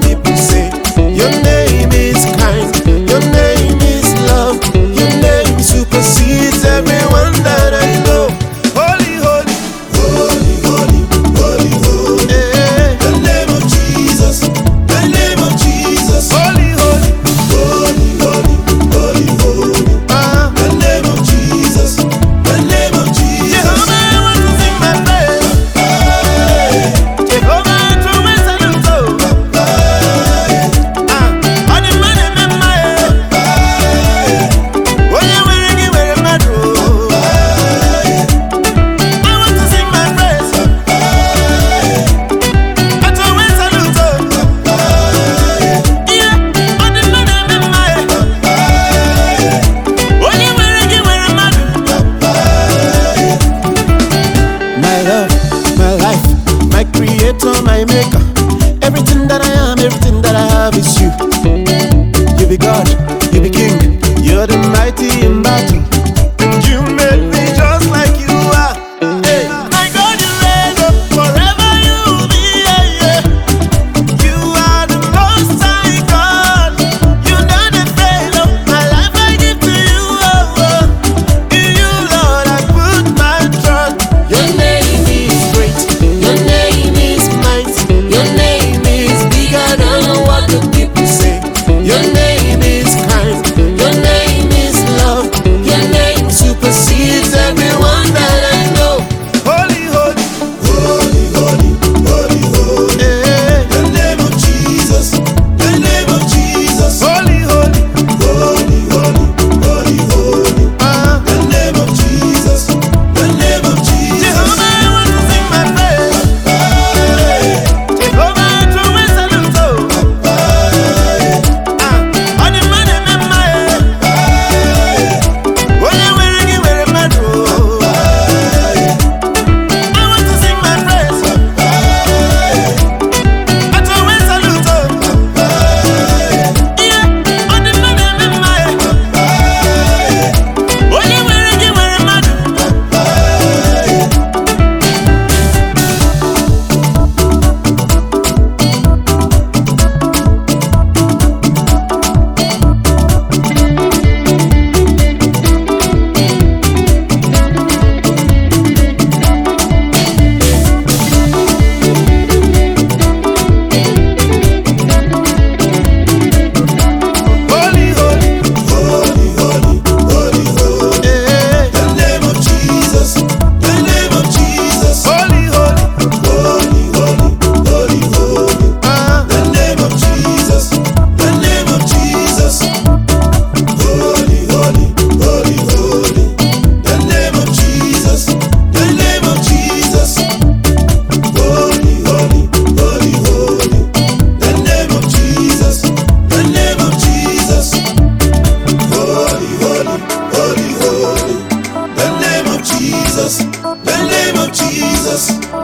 tip It's you.